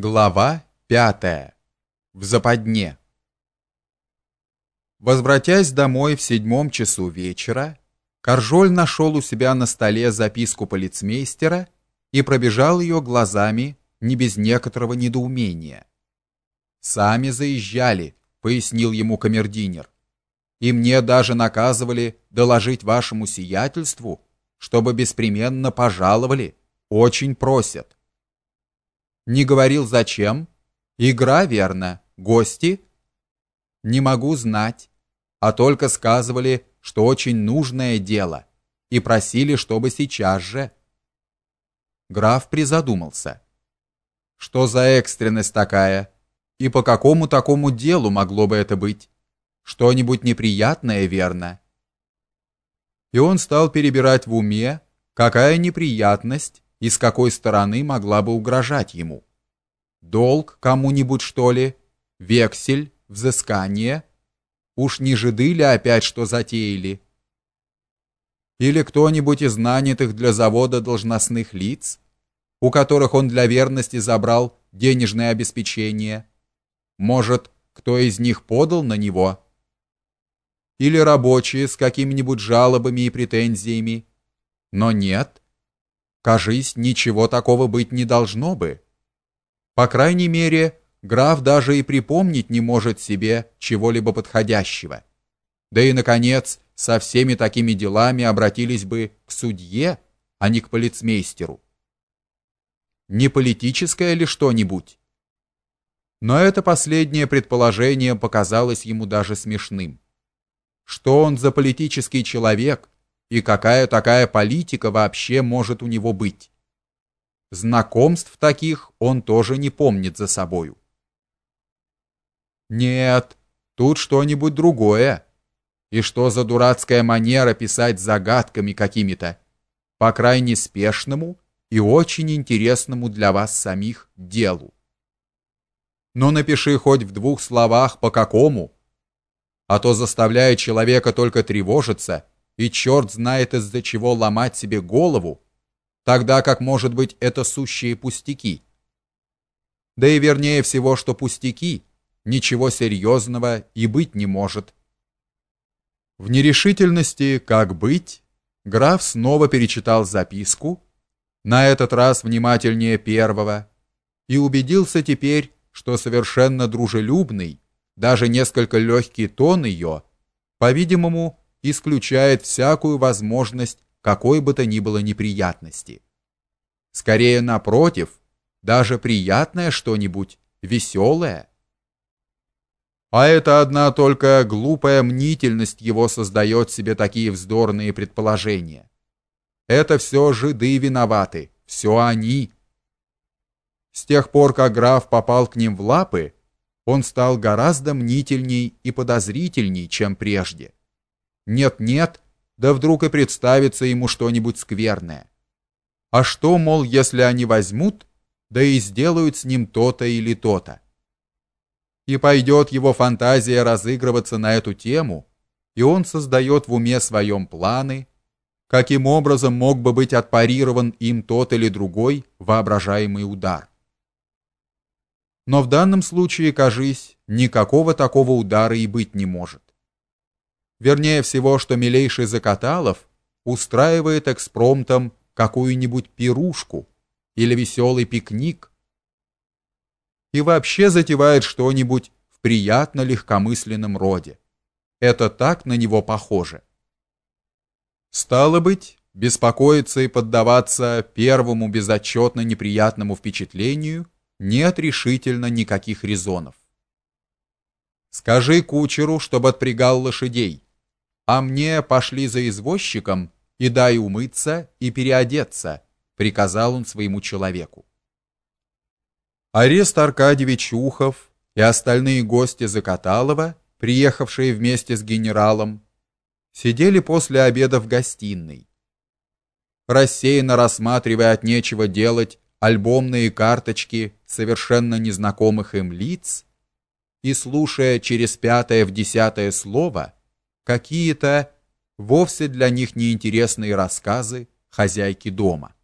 Глава пятая. В западне. Возвратясь домой в седьмом часу вечера, Каржоль нашел у себя на столе записку полицмейстера и пробежал ее глазами не без некоторого недоумения. «Сами заезжали», — пояснил ему камердинер, «и мне даже наказывали доложить вашему сиятельству, чтобы беспременно пожаловали, очень просят». Не говорил зачем? Игра, верно. Гости? Не могу знать, а только сказывали, что очень нужное дело и просили, чтобы сейчас же. Граф призадумался. Что за экстренность такая? И по какому такому делу могло бы это быть? Что-нибудь неприятное, верно? И он стал перебирать в уме, какая неприятность и с какой стороны могла бы угрожать ему. Долг кому-нибудь, что ли? Вексель? Взыскание? Уж не жиды ли опять что затеяли? Или кто-нибудь из нанятых для завода должностных лиц, у которых он для верности забрал денежное обеспечение? Может, кто из них подал на него? Или рабочие с какими-нибудь жалобами и претензиями? Но нет, кажись, ничего такого быть не должно бы. По крайней мере, граф даже и припомнить не может себе чего-либо подходящего. Да и наконец, со всеми такими делами обратились бы к судье, а не к полицмейстеру. Не политическое ли что-нибудь? Но это последнее предположение показалось ему даже смешным. Что он за политический человек и какая такая политика вообще может у него быть? Знакомств таких он тоже не помнит за собою. Нет, тут что-нибудь другое. И что за дурацкая манера писать загадками какими-то, по крайне спешному и очень интересному для вас самих делу. Но напиши хоть в двух словах по какому, а то заставляя человека только тревожиться и черт знает из-за чего ломать себе голову, тогда как, может быть, это сущие пустяки. Да и вернее всего, что пустяки, ничего серьезного и быть не может. В нерешительности, как быть, граф снова перечитал записку, на этот раз внимательнее первого, и убедился теперь, что совершенно дружелюбный, даже несколько легкий тон ее, по-видимому, исключает всякую возможность какой бы то ни было неприятности. Скорее напротив, даже приятное что-нибудь, веселое. А это одна только глупая мнительность его создает себе такие вздорные предположения. Это все жиды виноваты, все они. С тех пор, как граф попал к ним в лапы, он стал гораздо мнительней и подозрительней, чем прежде. Нет-нет, да вдруг и представится ему что-нибудь скверное. А что, мол, если они возьмут, да и сделают с ним то-то или то-то? И пойдет его фантазия разыгрываться на эту тему, и он создает в уме своем планы, каким образом мог бы быть отпарирован им тот или другой воображаемый удар. Но в данном случае, кажись, никакого такого удара и быть не может вернее всего, что милейший Закаталов устраивает экспромтом какую-нибудь пирушку или веселый пикник и вообще затевает что-нибудь в приятно легкомысленном роде. Это так на него похоже. Стало быть, беспокоиться и поддаваться первому безотчетно неприятному впечатлению нет решительно никаких резонов. Скажи кучеру, чтобы отпрягал лошадей а мне пошли за извозчиком и дай умыться и переодеться, приказал он своему человеку. Арест Аркадьевич Ухов и остальные гости Закаталова, приехавшие вместе с генералом, сидели после обеда в гостиной. Рассеянно рассматривая от нечего делать альбомные карточки совершенно незнакомых им лиц и слушая через пятое в десятое слово, какие-то вовсе для них неинтересные рассказы хозяйки дома.